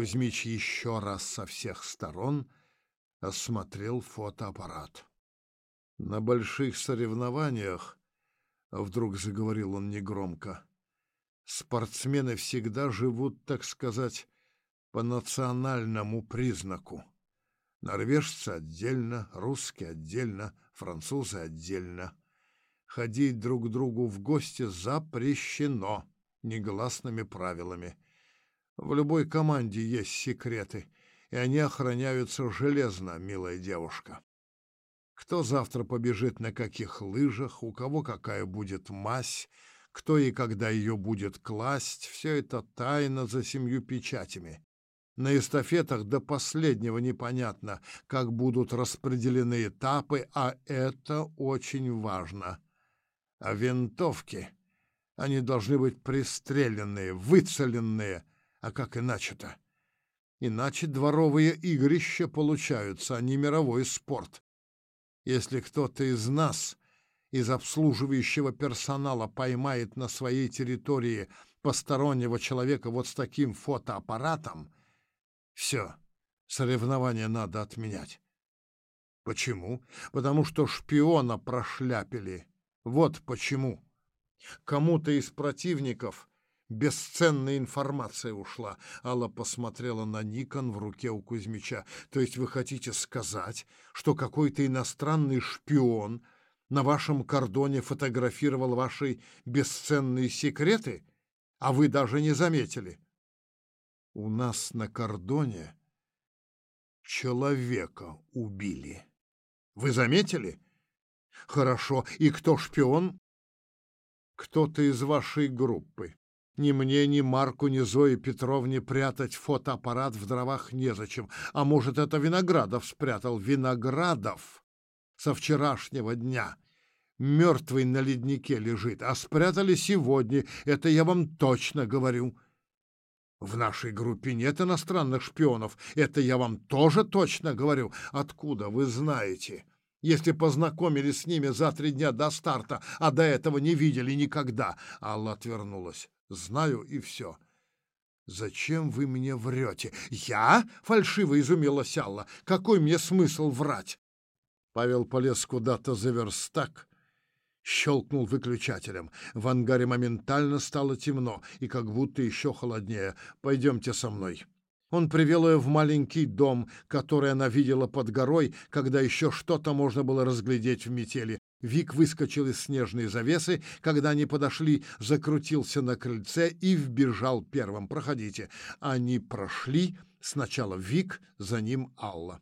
Кузьмич еще раз со всех сторон осмотрел фотоаппарат. На больших соревнованиях, вдруг заговорил он негромко, спортсмены всегда живут, так сказать, по национальному признаку. Норвежцы отдельно, русские отдельно, французы отдельно. Ходить друг к другу в гости запрещено негласными правилами. В любой команде есть секреты, и они охраняются железно, милая девушка. Кто завтра побежит на каких лыжах, у кого какая будет мазь, кто и когда ее будет класть, все это тайна за семью печатями. На эстафетах до последнего непонятно, как будут распределены этапы, а это очень важно. А винтовки, они должны быть пристреленные, выцеленные, а как иначе-то? Иначе дворовые игрища получаются, а не мировой спорт. Если кто-то из нас, из обслуживающего персонала, поймает на своей территории постороннего человека вот с таким фотоаппаратом, все, соревнования надо отменять. Почему? Потому что шпиона прошляпили. Вот почему. Кому-то из противников бесценная информация ушла. Алла посмотрела на Никон в руке у Кузьмича. То есть вы хотите сказать, что какой-то иностранный шпион на вашем кордоне фотографировал ваши бесценные секреты, а вы даже не заметили? У нас на кордоне человека убили. Вы заметили? Хорошо. И кто шпион? Кто-то из вашей группы. Ни мне, ни Марку, ни Зое Петровне прятать фотоаппарат в дровах незачем. А может, это Виноградов спрятал? Виноградов со вчерашнего дня. Мертвый на леднике лежит, а спрятали сегодня. Это я вам точно говорю. В нашей группе нет иностранных шпионов. Это я вам тоже точно говорю. Откуда вы знаете? Если познакомились с ними за три дня до старта, а до этого не видели никогда. Алла отвернулась. Знаю и все. «Зачем вы мне врете?» «Я?» — фальшиво изумилась Алла. «Какой мне смысл врать?» Павел полез куда-то за верстак, Щелкнул выключателем. В ангаре моментально стало темно и как будто еще холоднее. «Пойдемте со мной». Он привел ее в маленький дом, который она видела под горой, когда еще что-то можно было разглядеть в метели. Вик выскочил из снежной завесы, когда они подошли, закрутился на крыльце и вбежал первым. «Проходите». Они прошли. Сначала Вик, за ним Алла.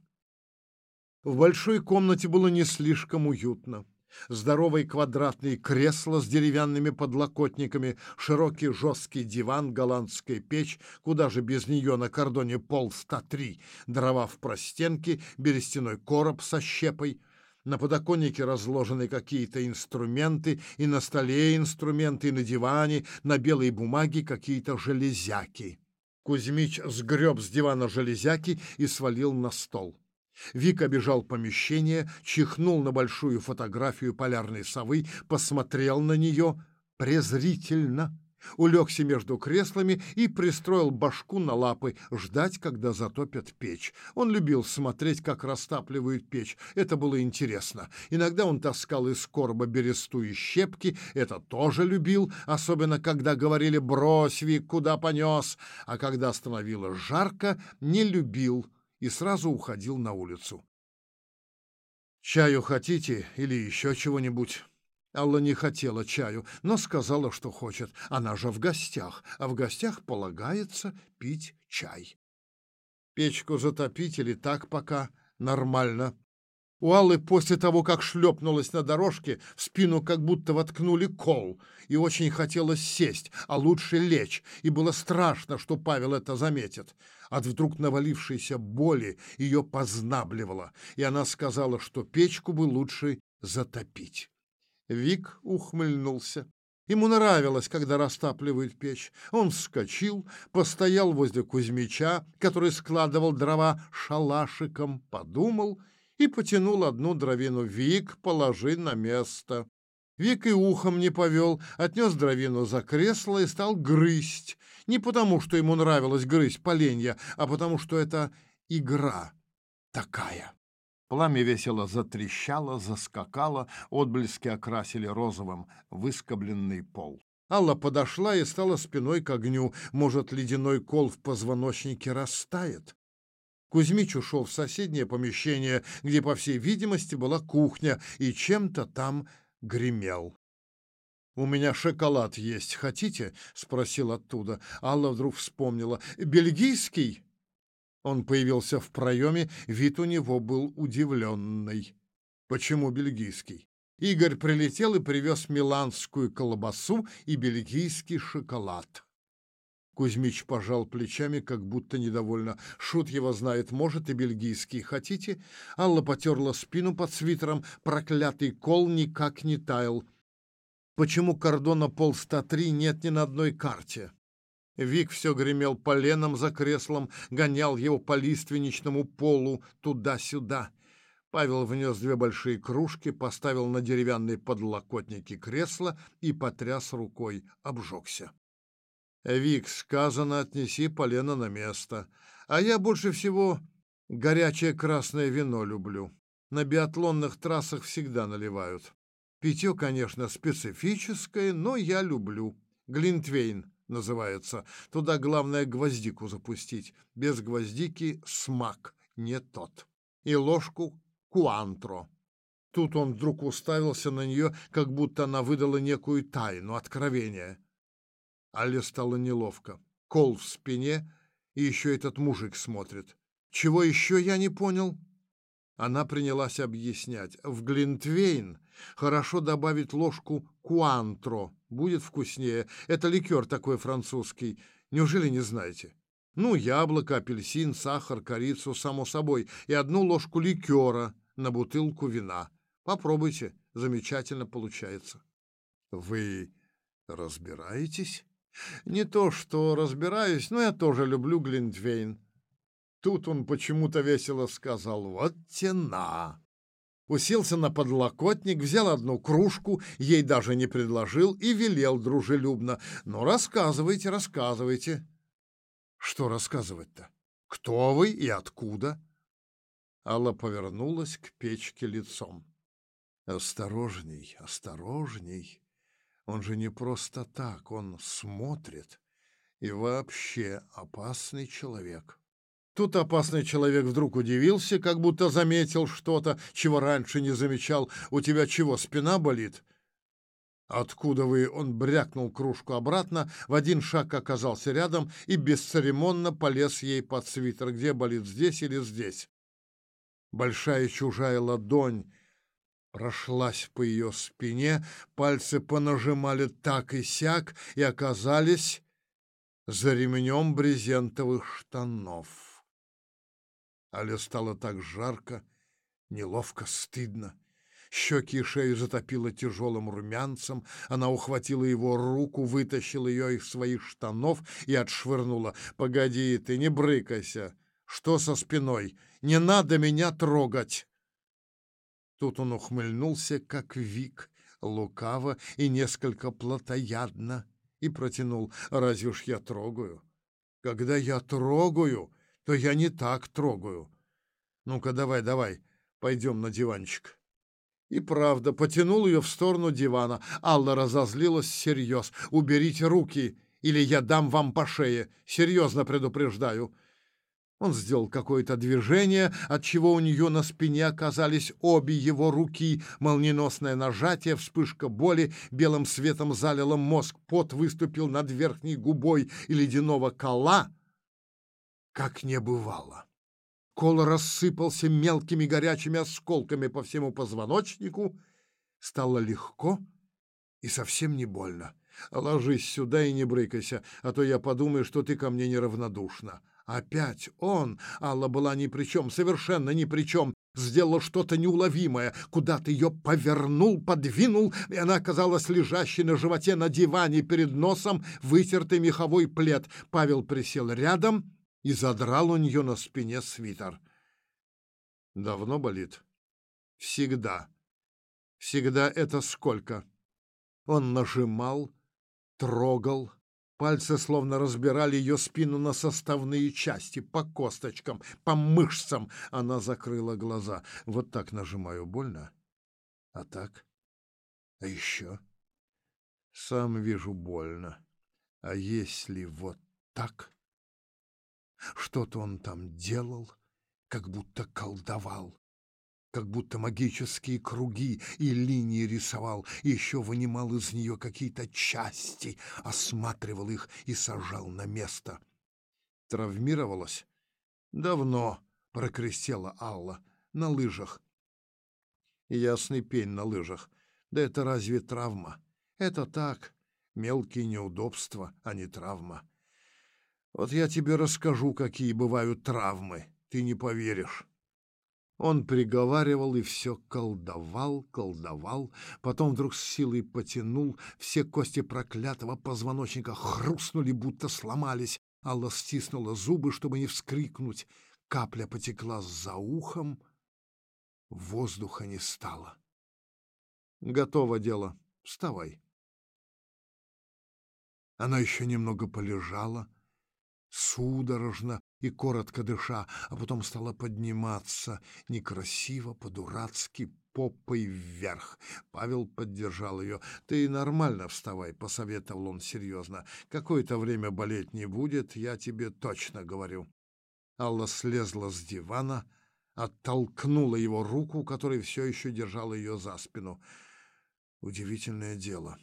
В большой комнате было не слишком уютно здоровое квадратное кресло с деревянными подлокотниками, широкий жесткий диван, голландская печь, куда же без нее на кордоне пол 103, дрова в простенке, берестяной короб со щепой. На подоконнике разложены какие-то инструменты, и на столе инструменты, и на диване, на белой бумаге какие-то железяки. Кузьмич сгреб с дивана железяки и свалил на стол. Вик обежал помещение, чихнул на большую фотографию полярной совы, посмотрел на нее презрительно, улегся между креслами и пристроил башку на лапы, ждать, когда затопят печь. Он любил смотреть, как растапливают печь. Это было интересно. Иногда он таскал из короба бересту и щепки. Это тоже любил, особенно когда говорили «брось, Вик, куда понес?», а когда становилось жарко, не любил и сразу уходил на улицу. «Чаю хотите или еще чего-нибудь?» Алла не хотела чаю, но сказала, что хочет. Она же в гостях, а в гостях полагается пить чай. Печку затопить или так пока нормально. У Аллы после того, как шлепнулась на дорожке, в спину как будто воткнули кол, и очень хотелось сесть, а лучше лечь, и было страшно, что Павел это заметит. От вдруг навалившейся боли ее познабливало, и она сказала, что печку бы лучше затопить. Вик ухмыльнулся. Ему нравилось, когда растапливают печь. Он вскочил, постоял возле Кузьмича, который складывал дрова шалашиком, подумал и потянул одну дровину. «Вик, положи на место». Вик и ухом не повел, отнес дровину за кресло и стал грызть. Не потому, что ему нравилось грызть поленья, а потому, что это игра такая. Пламя весело затрещало, заскакало, отблески окрасили розовым выскобленный пол. Алла подошла и стала спиной к огню. Может, ледяной кол в позвоночнике растает? Кузьмич ушел в соседнее помещение, где, по всей видимости, была кухня, и чем-то там гремел. «У меня шоколад есть, хотите?» — спросил оттуда. Алла вдруг вспомнила. «Бельгийский?» Он появился в проеме, вид у него был удивленный. «Почему бельгийский?» Игорь прилетел и привез миланскую колбасу и бельгийский шоколад. Кузьмич пожал плечами, как будто недовольно. Шут его знает, может, и бельгийский. Хотите? Алла потерла спину под свитером. Проклятый кол никак не таял. Почему кордона пол 103 нет ни на одной карте? Вик все гремел поленом за креслом, гонял его по лиственничному полу туда-сюда. Павел внес две большие кружки, поставил на деревянные подлокотники кресла и потряс рукой, обжегся. Вик, сказано, отнеси полено на место. А я больше всего горячее красное вино люблю. На биатлонных трассах всегда наливают. Питье, конечно, специфическое, но я люблю. Глинтвейн называется. Туда главное гвоздику запустить. Без гвоздики смак не тот. И ложку куантро. Тут он вдруг уставился на нее, как будто она выдала некую тайну, откровение. Але стало неловко. Кол в спине, и еще этот мужик смотрит. Чего еще я не понял? Она принялась объяснять. В Глинтвейн хорошо добавить ложку куантро. Будет вкуснее. Это ликер такой французский. Неужели не знаете? Ну, яблоко, апельсин, сахар, корицу, само собой, и одну ложку ликера на бутылку вина. Попробуйте, замечательно получается. Вы разбираетесь? Не то, что разбираюсь, но я тоже люблю Глинтвейн. Тут он почему-то весело сказал «Вот тена». Уселся на подлокотник, взял одну кружку, ей даже не предложил и велел дружелюбно. «Ну, рассказывайте, рассказывайте». «Что рассказывать-то? Кто вы и откуда?» Алла повернулась к печке лицом. «Осторожней, осторожней. Он же не просто так, он смотрит. И вообще опасный человек. Тут опасный человек вдруг удивился, как будто заметил что-то, чего раньше не замечал. «У тебя чего, спина болит?» «Откуда вы?» Он брякнул кружку обратно, в один шаг оказался рядом и бесцеремонно полез ей под свитер. «Где болит, здесь или здесь?» Большая чужая ладонь прошлась по ее спине, пальцы понажимали так и сяк и оказались за ремнем брезентовых штанов. Але стало так жарко, неловко, стыдно. Щеки и шею затопило тяжелым румянцем. Она ухватила его руку, вытащила ее из своих штанов и отшвырнула. «Погоди, ты не брыкайся! Что со спиной? Не надо меня трогать!» Тут он ухмыльнулся, как вик, лукаво и несколько плотоядно, и протянул «Разве уж я трогаю? Когда я трогаю, то я не так трогаю. Ну-ка, давай, давай, пойдем на диванчик». И правда, потянул ее в сторону дивана. Алла разозлилась всерьез. «Уберите руки, или я дам вам по шее. Серьезно предупреждаю». Он сделал какое-то движение, от чего у нее на спине оказались обе его руки. Молниеносное нажатие, вспышка боли, белым светом залило мозг, пот выступил над верхней губой и ледяного кола, как не бывало. Кол рассыпался мелкими горячими осколками по всему позвоночнику. Стало легко и совсем не больно. Ложись сюда и не брыкайся, а то я подумаю, что ты ко мне неравнодушна. Опять он, Алла была ни при чем, совершенно ни при чем, сделал что-то неуловимое, куда-то ее повернул, подвинул, и она оказалась лежащей на животе на диване перед носом, вытертый меховой плед. Павел присел рядом и задрал у нее на спине свитер. Давно болит? Всегда. Всегда это сколько? Он нажимал, трогал, Пальцы словно разбирали ее спину на составные части, по косточкам, по мышцам. Она закрыла глаза. Вот так нажимаю, больно? А так? А еще? Сам вижу больно. А если вот так? Что-то он там делал, как будто колдовал как будто магические круги и линии рисовал, и еще вынимал из нее какие-то части, осматривал их и сажал на место. Травмировалась? Давно, прокрестила Алла, на лыжах. Ясный пень на лыжах. Да это разве травма? Это так, мелкие неудобства, а не травма. Вот я тебе расскажу, какие бывают травмы. Ты не поверишь. Он приговаривал и все колдовал, колдовал, потом вдруг с силой потянул, все кости проклятого позвоночника хрустнули, будто сломались. Алла стиснула зубы, чтобы не вскрикнуть. Капля потекла за ухом, воздуха не стало. «Готово дело. Вставай». Она еще немного полежала, судорожно и коротко дыша, а потом стала подниматься, некрасиво, по-дурацки, попой вверх. Павел поддержал ее. «Ты нормально вставай», — посоветовал он серьезно. «Какое-то время болеть не будет, я тебе точно говорю». Алла слезла с дивана, оттолкнула его руку, которая все еще держала ее за спину. Удивительное дело.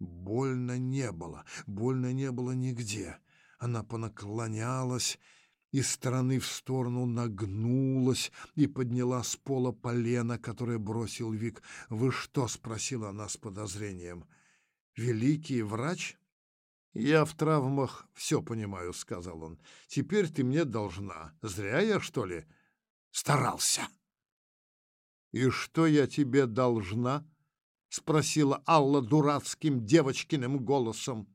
Больно не было, больно не было нигде. Она понаклонялась, из стороны в сторону нагнулась и подняла с пола полено, которое бросил Вик. «Вы что?» — спросила она с подозрением. «Великий врач?» «Я в травмах все понимаю», — сказал он. «Теперь ты мне должна. Зря я, что ли, старался?» «И что я тебе должна?» — спросила Алла дурацким девочкиным голосом.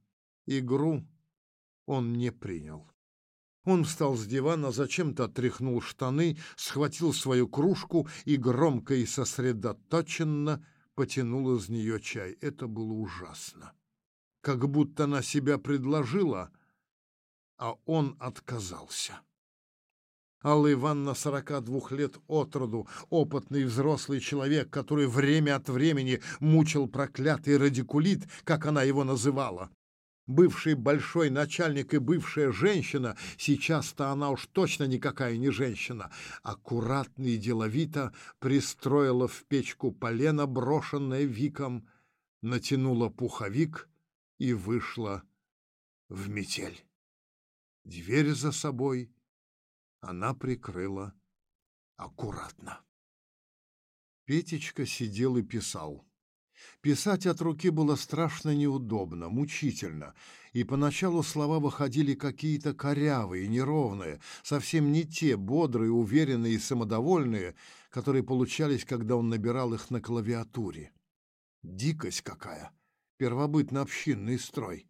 Игру он не принял. Он встал с дивана, зачем-то отряхнул штаны, схватил свою кружку и громко и сосредоточенно потянул из нее чай. Это было ужасно. Как будто она себя предложила, а он отказался. Алла Ивановна, сорока двух лет от роду, опытный взрослый человек, который время от времени мучил проклятый радикулит, как она его называла, Бывший большой начальник и бывшая женщина, сейчас-то она уж точно никакая не женщина, аккуратно и деловито пристроила в печку полено, брошенное Виком, натянула пуховик и вышла в метель. Дверь за собой она прикрыла аккуратно. Петечка сидел и писал. Писать от руки было страшно неудобно, мучительно, и поначалу слова выходили какие-то корявые, неровные, совсем не те бодрые, уверенные и самодовольные, которые получались, когда он набирал их на клавиатуре. Дикость какая! Первобытно-общинный строй.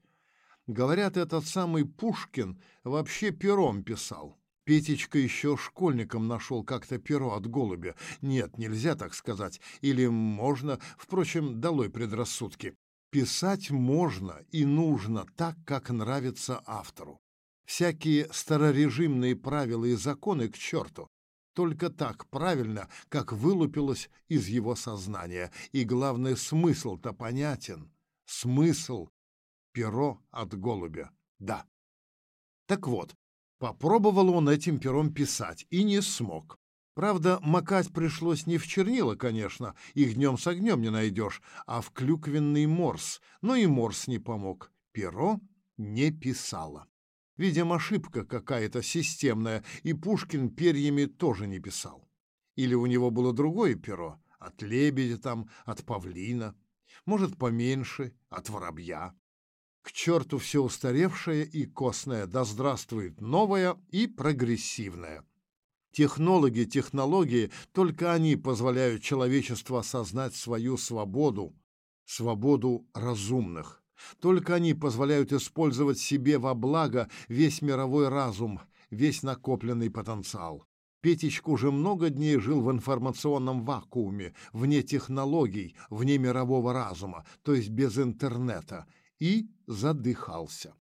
Говорят, этот самый Пушкин вообще пером писал. Петечка еще школьником нашел как-то перо от голубя. Нет, нельзя так сказать. Или можно, впрочем, долой предрассудки. Писать можно и нужно так, как нравится автору. Всякие старорежимные правила и законы к черту. Только так правильно, как вылупилось из его сознания. И главное, смысл-то понятен. Смысл — перо от голубя. Да. Так вот, Попробовал он этим пером писать и не смог. Правда, макать пришлось не в чернила, конечно, их днем с огнем не найдешь, а в клюквенный морс, но и морс не помог. Перо не писало. Видимо, ошибка какая-то системная, и Пушкин перьями тоже не писал. Или у него было другое перо, от лебедя там, от павлина, может, поменьше, от воробья. К черту все устаревшее и костное, да здравствует новое и прогрессивное. Технологи, технологии, только они позволяют человечеству осознать свою свободу, свободу разумных. Только они позволяют использовать себе во благо весь мировой разум, весь накопленный потенциал. Петечка уже много дней жил в информационном вакууме, вне технологий, вне мирового разума, то есть без интернета, и задыхался.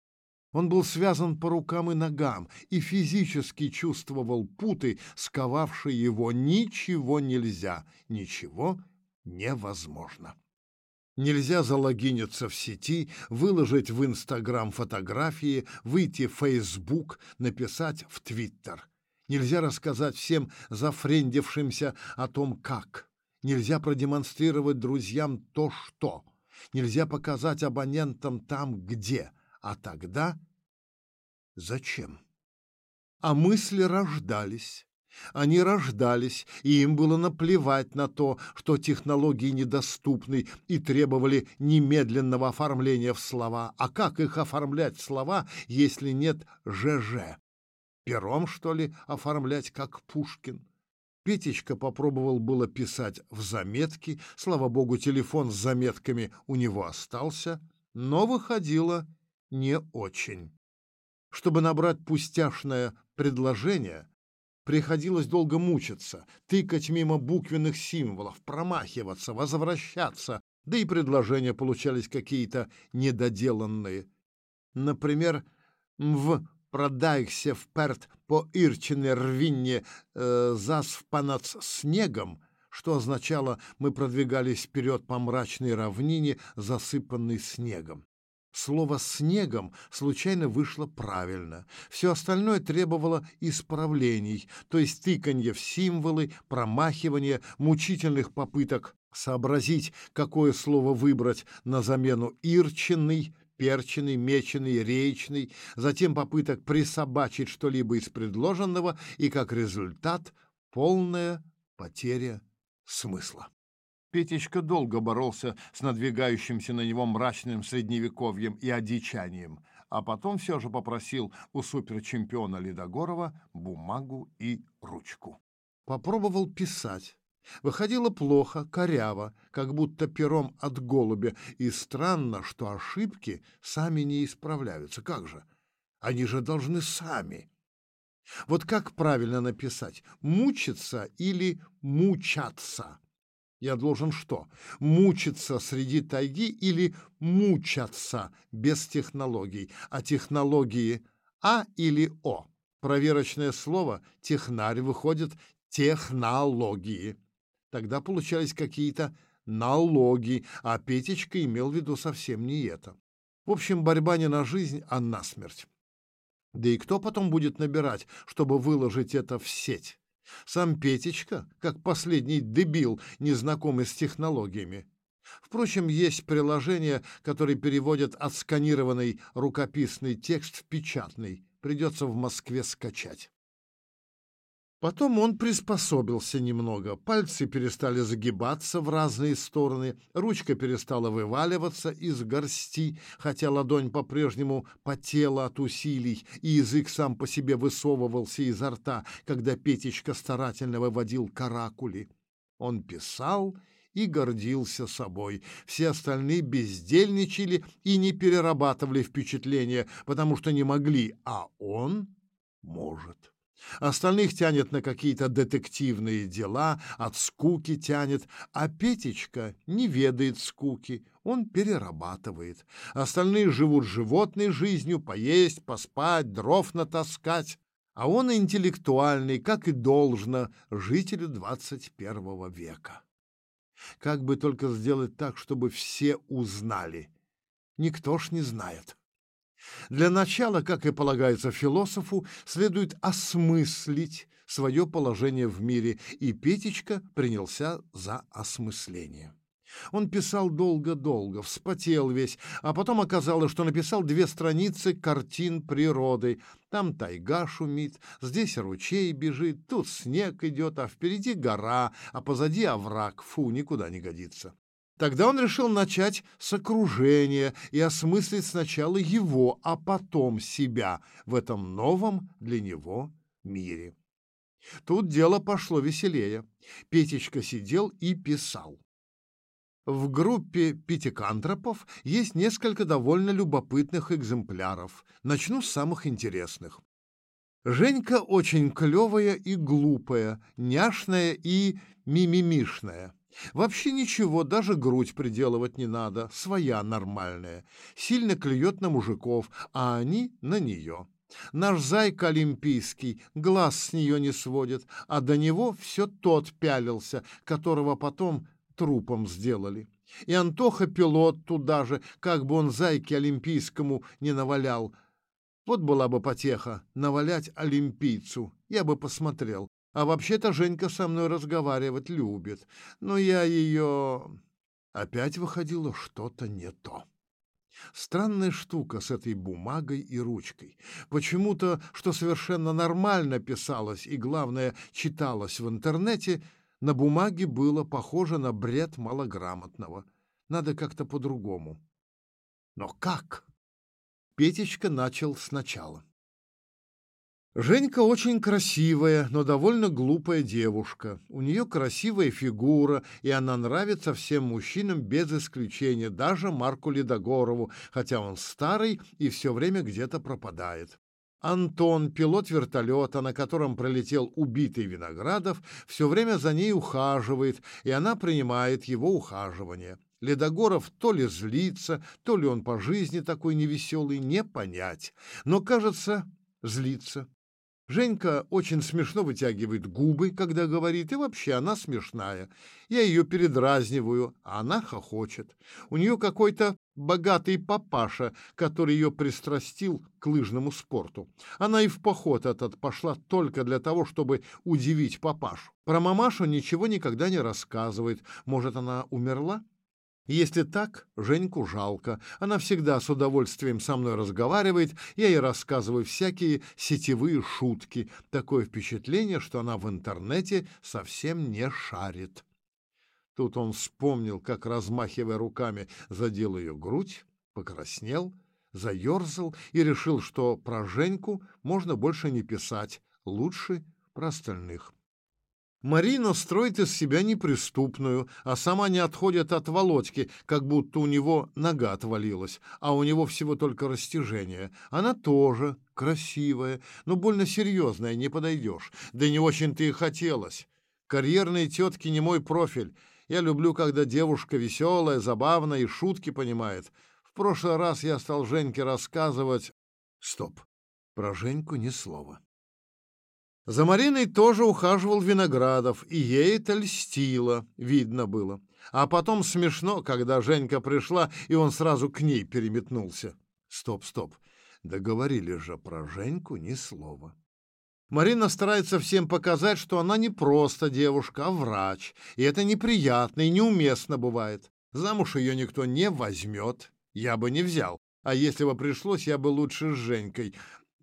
Он был связан по рукам и ногам и физически чувствовал путы, сковавшие его. Ничего нельзя, ничего невозможно. Нельзя залогиниться в сети, выложить в Инстаграм фотографии, выйти в Фейсбук, написать в Твиттер. Нельзя рассказать всем зафрендившимся о том, как. Нельзя продемонстрировать друзьям то, что. Нельзя показать абонентам там, где. А тогда зачем? А мысли рождались. Они рождались, и им было наплевать на то, что технологии недоступны и требовали немедленного оформления в слова. А как их оформлять в слова, если нет ЖЖ? Пером, что ли, оформлять, как Пушкин? Петечка попробовал было писать в заметки, слава богу, телефон с заметками у него остался, но выходило не очень. Чтобы набрать пустяшное предложение, приходилось долго мучиться, тыкать мимо буквенных символов, промахиваться, возвращаться, да и предложения получались какие-то недоделанные. Например, в «продайся вперед по Ирчине рвинне э, заспанац снегом», что означало «мы продвигались вперед по мрачной равнине, засыпанной снегом». Слово «снегом» случайно вышло правильно. Все остальное требовало исправлений, то есть тыканье в символы, промахивания, мучительных попыток сообразить, какое слово выбрать на замену «ирченный», перченый, меченый, речный, затем попыток присобачить что-либо из предложенного и, как результат, полная потеря смысла. Петечка долго боролся с надвигающимся на него мрачным средневековьем и одичанием, а потом все же попросил у суперчемпиона Ледогорова бумагу и ручку. Попробовал писать. Выходило плохо, коряво, как будто пером от голубя, и странно, что ошибки сами не исправляются. Как же? Они же должны сами. Вот как правильно написать? Мучиться или мучаться? Я должен что? Мучиться среди тайги или мучаться без технологий? А технологии А или О? Проверочное слово «технарь» выходит «технологии». Тогда получались какие-то налоги, а Петечка имел в виду совсем не это. В общем, борьба не на жизнь, а на смерть. Да и кто потом будет набирать, чтобы выложить это в сеть? Сам Петечка, как последний дебил, незнакомый с технологиями. Впрочем, есть приложения, которые переводят отсканированный рукописный текст в печатный. Придется в Москве скачать. Потом он приспособился немного. Пальцы перестали загибаться в разные стороны, ручка перестала вываливаться из горсти, хотя ладонь по-прежнему потела от усилий, и язык сам по себе высовывался изо рта, когда Петечка старательно выводил каракули. Он писал и гордился собой. Все остальные бездельничали и не перерабатывали впечатления, потому что не могли, а он может. Остальных тянет на какие-то детективные дела, от скуки тянет, а Петечка не ведает скуки, он перерабатывает. Остальные живут животной жизнью, поесть, поспать, дров натаскать, а он интеллектуальный, как и должно, жителю 21 века. Как бы только сделать так, чтобы все узнали? Никто ж не знает. Для начала, как и полагается философу, следует осмыслить свое положение в мире, и Петечка принялся за осмысление. Он писал долго-долго, вспотел весь, а потом оказалось, что написал две страницы картин природы. Там тайга шумит, здесь ручей бежит, тут снег идет, а впереди гора, а позади овраг. Фу, никуда не годится. Тогда он решил начать с окружения и осмыслить сначала его, а потом себя в этом новом для него мире. Тут дело пошло веселее. Петечка сидел и писал. В группе пятикантропов есть несколько довольно любопытных экземпляров. Начну с самых интересных. Женька очень клевая и глупая, няшная и мимимишная. Вообще ничего, даже грудь приделывать не надо, своя нормальная. Сильно клюет на мужиков, а они на нее. Наш зайка олимпийский глаз с нее не сводит, а до него все тот пялился, которого потом трупом сделали. И Антоха-пилот туда же, как бы он зайке олимпийскому не навалял. Вот была бы потеха — навалять олимпийцу. Я бы посмотрел. А вообще-то Женька со мной разговаривать любит. Но я ее... Опять выходило что-то не то. Странная штука с этой бумагой и ручкой. Почему-то, что совершенно нормально писалось и, главное, читалось в интернете, на бумаге было похоже на бред малограмотного. Надо как-то по-другому. Но как? Петечка начал сначала. Женька очень красивая, но довольно глупая девушка. У нее красивая фигура, и она нравится всем мужчинам без исключения, даже Марку Ледогорову, хотя он старый и все время где-то пропадает. Антон, пилот вертолета, на котором пролетел убитый Виноградов, все время за ней ухаживает, и она принимает его ухаживание. Ледогоров то ли злится, то ли он по жизни такой невеселый, не понять. Но, кажется, злится. Женька очень смешно вытягивает губы, когда говорит, и вообще она смешная. Я ее передразниваю, а она хохочет. У нее какой-то богатый папаша, который ее пристрастил к лыжному спорту. Она и в поход этот пошла только для того, чтобы удивить папашу. Про мамашу ничего никогда не рассказывает. Может, она умерла? Если так, Женьку жалко. Она всегда с удовольствием со мной разговаривает, я ей рассказываю всякие сетевые шутки. Такое впечатление, что она в интернете совсем не шарит. Тут он вспомнил, как, размахивая руками, задел ее грудь, покраснел, заерзал и решил, что про Женьку можно больше не писать, лучше про остальных. Марина строит из себя неприступную, а сама не отходит от Володьки, как будто у него нога отвалилась, а у него всего только растяжение. Она тоже красивая, но больно серьезная, не подойдешь. Да не очень-то и хотелось. Карьерные тетки не мой профиль. Я люблю, когда девушка веселая, забавная и шутки понимает. В прошлый раз я стал Женьке рассказывать... Стоп, про Женьку ни слова. За Мариной тоже ухаживал Виноградов, и ей это льстило, видно было. А потом смешно, когда Женька пришла, и он сразу к ней переметнулся. Стоп, стоп, договорили же про Женьку ни слова. Марина старается всем показать, что она не просто девушка, а врач, и это неприятно и неуместно бывает. Замуж ее никто не возьмет, я бы не взял, а если бы пришлось, я бы лучше с Женькой.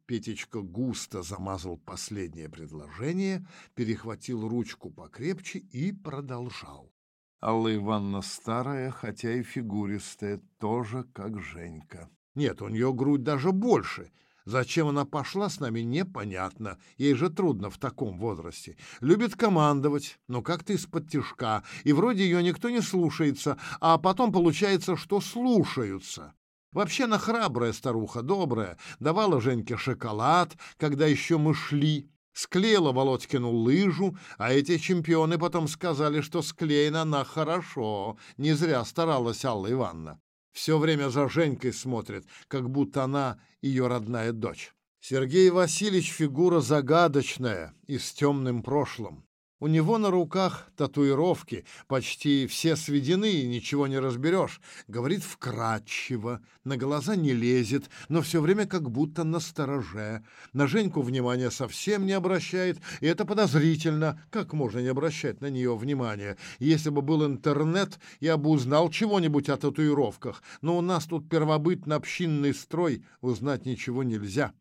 Петечка густо замазал последнее предложение, перехватил ручку покрепче и продолжал. Алла Ивановна старая, хотя и фигуристая, тоже как Женька. Нет, у нее грудь даже больше. Зачем она пошла с нами, непонятно. Ей же трудно в таком возрасте. Любит командовать, но как-то из-под тишка. И вроде ее никто не слушается, а потом получается, что слушаются. Вообще она храбрая старуха, добрая, давала Женьке шоколад, когда еще мы шли, склеила Володькину лыжу, а эти чемпионы потом сказали, что склеена она хорошо, не зря старалась Алла Ивановна. Все время за Женькой смотрит, как будто она ее родная дочь. Сергей Васильевич фигура загадочная и с темным прошлым. У него на руках татуировки, почти все сведены, ничего не разберешь. Говорит вкрадчиво, на глаза не лезет, но все время как будто на стороже. На Женьку внимания совсем не обращает, и это подозрительно. Как можно не обращать на нее внимания? Если бы был интернет, я бы узнал чего-нибудь о татуировках, но у нас тут первобытно-общинный строй, узнать ничего нельзя.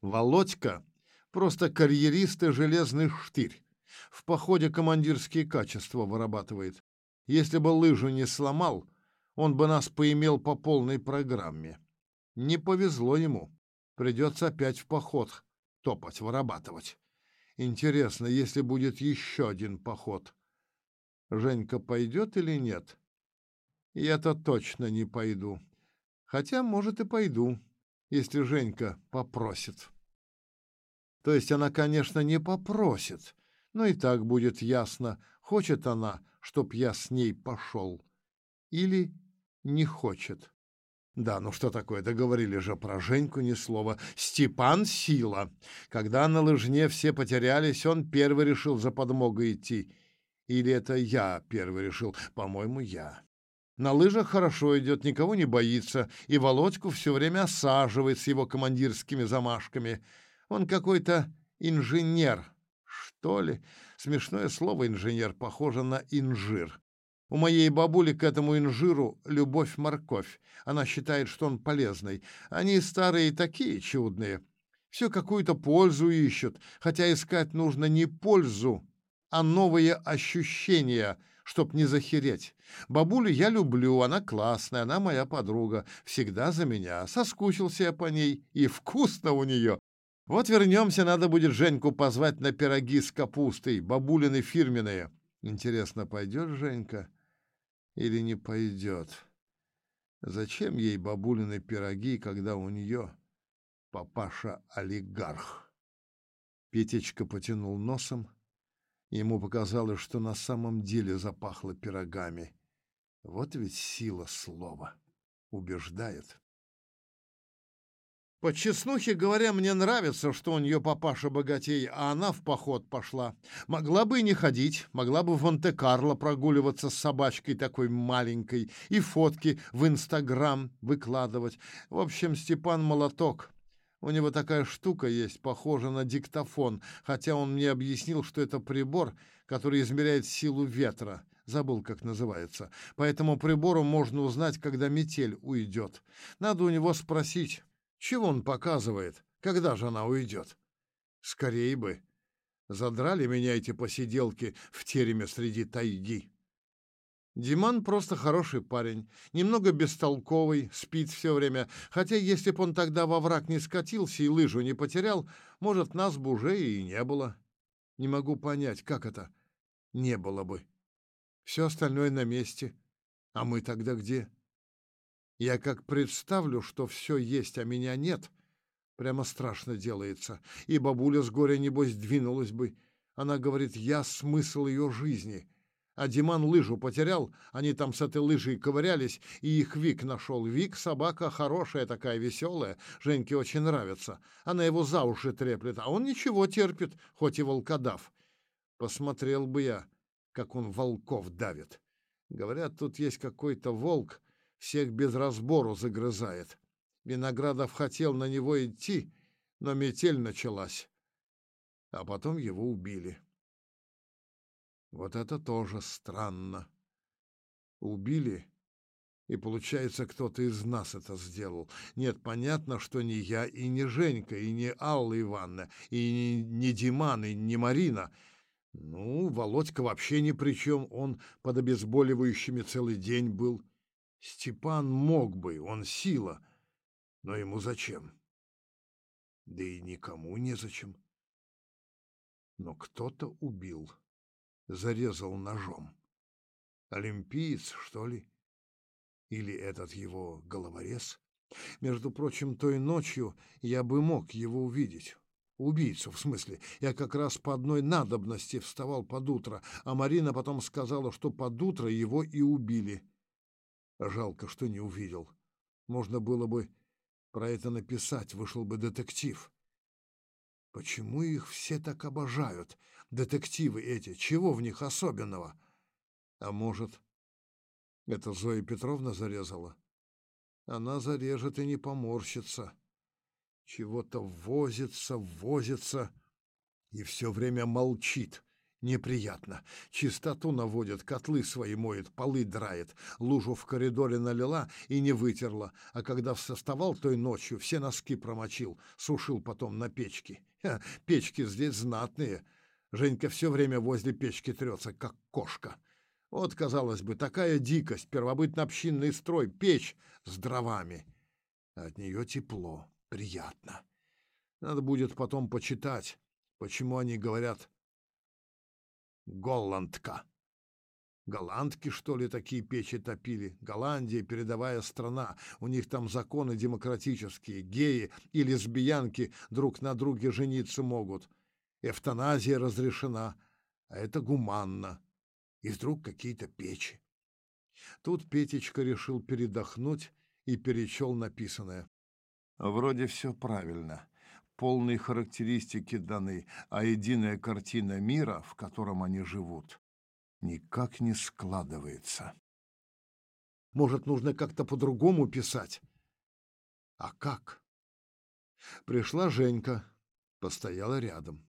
Володька — просто карьерист и железный штырь в походе командирские качества вырабатывает. Если бы лыжу не сломал, он бы нас поимел по полной программе. Не повезло ему. Придется опять в поход топать, вырабатывать. Интересно, если будет еще один поход, Женька пойдет или нет? Я-то точно не пойду. Хотя, может, и пойду, если Женька попросит. То есть она, конечно, не попросит, но и так будет ясно, хочет она, чтоб я с ней пошел, или не хочет. Да, ну что такое, договорили же про Женьку ни слова. Степан — сила. Когда на лыжне все потерялись, он первый решил за подмогой идти. Или это я первый решил? По-моему, я. На лыжах хорошо идет, никого не боится, и Володьку все время осаживает с его командирскими замашками. Он какой-то инженер, что ли? Смешное слово «инженер» похоже на «инжир». У моей бабули к этому инжиру любовь-морковь. Она считает, что он полезный. Они старые такие чудные. Все какую-то пользу ищут, хотя искать нужно не пользу, а новые ощущения, чтоб не захереть. Бабулю я люблю, она классная, она моя подруга, всегда за меня. Соскучился я по ней, и вкусно у нее. Вот вернемся, надо будет Женьку позвать на пироги с капустой, бабулины фирменные. Интересно, пойдет Женька? или не пойдет. Зачем ей бабулины пироги, когда у нее папаша-олигарх? Петечка потянул носом. Ему показалось, что на самом деле запахло пирогами. Вот ведь сила слова. Убеждает. По честнухе говоря, мне нравится, что у нее папаша богатей, а она в поход пошла. Могла бы и не ходить, могла бы в Монте-Карло прогуливаться с собачкой такой маленькой и фотки в Инстаграм выкладывать. В общем, Степан молоток. У него такая штука есть, похожа на диктофон, хотя он мне объяснил, что это прибор, который измеряет силу ветра. Забыл, как называется. По этому прибору можно узнать, когда метель уйдет. Надо у него спросить. Чего он показывает? Когда же она уйдет? Скорей бы. Задрали меня эти посиделки в тереме среди тайги. Диман просто хороший парень, немного бестолковый, спит все время, хотя если б он тогда во враг не скатился и лыжу не потерял, может, нас бы уже и не было. Не могу понять, как это не было бы. Все остальное на месте. А мы тогда где? Я как представлю, что все есть, а меня нет, прямо страшно делается. И бабуля с горя, небось, двинулась бы. Она говорит, я смысл ее жизни. А Диман лыжу потерял, они там с этой лыжей ковырялись, и их Вик нашел. Вик — собака хорошая такая, веселая, Женьке очень нравится. Она его за уши треплет, а он ничего терпит, хоть и волкодав. Посмотрел бы я, как он волков давит. Говорят, тут есть какой-то волк, всех без разбору загрызает. Виноградов хотел на него идти, но метель началась, а потом его убили. Вот это тоже странно. Убили, и, получается, кто-то из нас это сделал. Нет, понятно, что не я и не Женька, и не Алла Ивановна, и не, не Диман, и не Марина. Ну, Володька вообще ни при чем, он под обезболивающими целый день был. Степан мог бы, он сила, но ему зачем? Да и никому незачем. Но кто-то убил, зарезал ножом. Олимпиец, что ли? Или этот его головорез? Между прочим, той ночью я бы мог его увидеть. Убийцу, в смысле. Я как раз по одной надобности вставал под утро, а Марина потом сказала, что под утро его и убили. Жалко, что не увидел. Можно было бы про это написать, вышел бы детектив. Почему их все так обожают, детективы эти? Чего в них особенного? А может, это Зоя Петровна зарезала? Она зарежет и не поморщится. Чего-то возится, возится и все время молчит. Неприятно. Чистоту наводит, котлы свои моет, полы драет. Лужу в коридоре налила и не вытерла. А когда вставал той ночью, все носки промочил, сушил потом на печке. Ха, печки здесь знатные. Женька все время возле печки трется, как кошка. Вот, казалось бы, такая дикость, первобытно-общинный строй, печь с дровами. От нее тепло, приятно. Надо будет потом почитать, почему они говорят голландка. Голландки, что ли, такие печи топили? Голландия — передовая страна. У них там законы демократические. Геи и лесбиянки друг на друге жениться могут. Эвтаназия разрешена. А это гуманно. И вдруг какие-то печи. Тут Петечка решил передохнуть и перечел написанное. Вроде все правильно. Полные характеристики даны, а единая картина мира, в котором они живут, никак не складывается. Может, нужно как-то по-другому писать? А как? Пришла Женька, постояла рядом.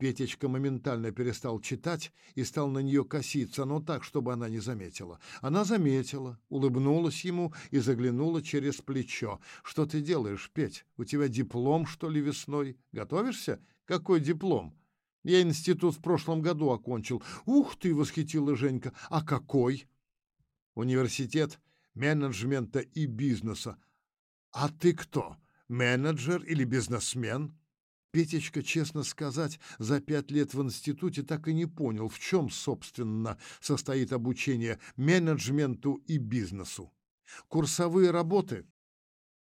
Петечка моментально перестал читать и стал на нее коситься, но так, чтобы она не заметила. Она заметила, улыбнулась ему и заглянула через плечо. «Что ты делаешь, Петь? У тебя диплом, что ли, весной? Готовишься? Какой диплом?» Я институт в прошлом году окончил. Ух ты, восхитила Женька. А какой? Университет менеджмента и бизнеса. А ты кто? Менеджер или бизнесмен? Петечка, честно сказать, за пять лет в институте так и не понял, в чем, собственно, состоит обучение менеджменту и бизнесу. Курсовые работы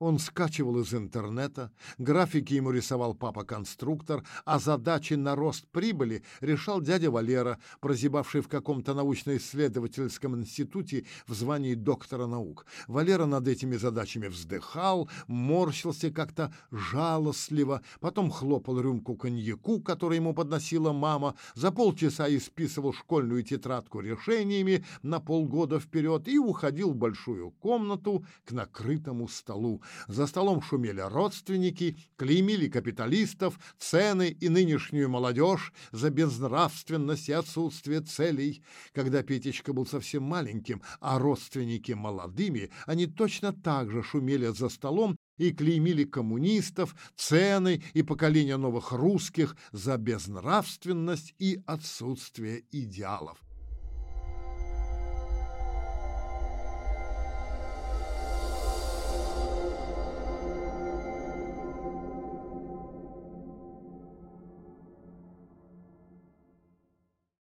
он скачивал из интернета, графики ему рисовал папа-конструктор, а задачи на рост прибыли решал дядя Валера, прозябавший в каком-то научно-исследовательском институте в звании доктора наук. Валера над этими задачами вздыхал, морщился как-то жалостливо, потом хлопал рюмку коньяку, который ему подносила мама, за полчаса исписывал школьную тетрадку решениями на полгода вперед и уходил в большую комнату к накрытому столу. За столом шумели родственники, клеймили капиталистов, цены и нынешнюю молодежь за безнравственность и отсутствие целей. Когда Петечка был совсем маленьким, а родственники молодыми, они точно так же шумели за столом и клеймили коммунистов, цены и поколение новых русских за безнравственность и отсутствие идеалов.